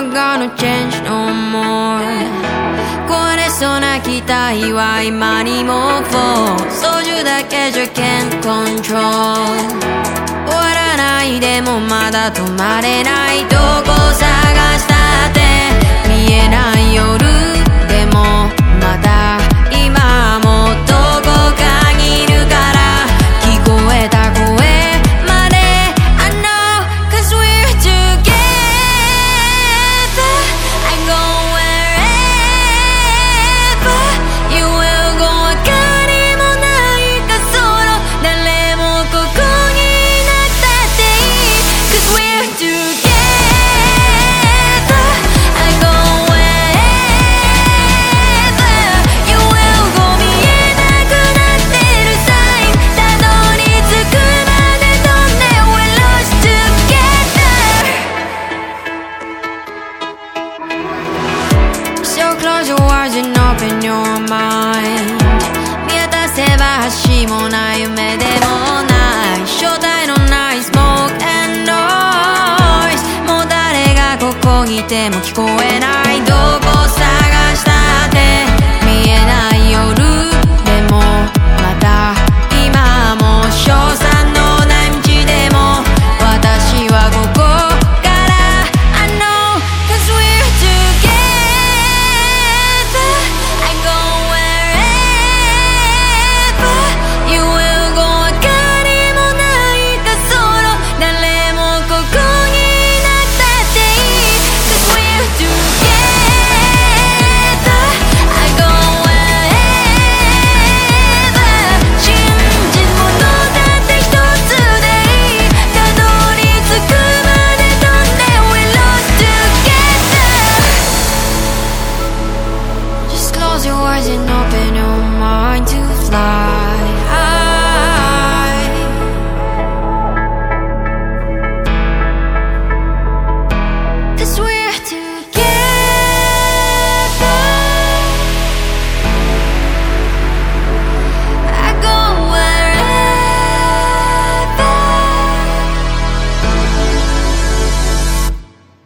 not gonna change no more 壊れそうな期待は今にも fall 操縦だけじゃ can't control 終わらないでもまだ止まれないどこ無人の in your mind 見渡せば橋もない夢でもない。正体のない smoke and noise もう誰がここにいても聞こえ open your mind to fly high. Cause we're together. I go wherever.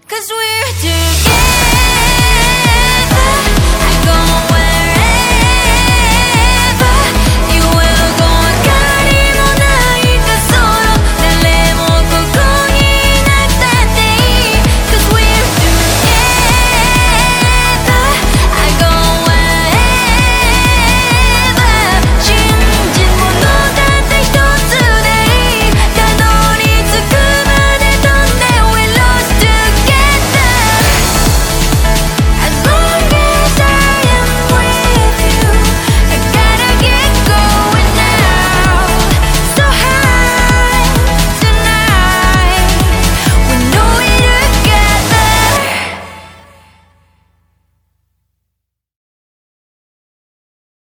Cause we're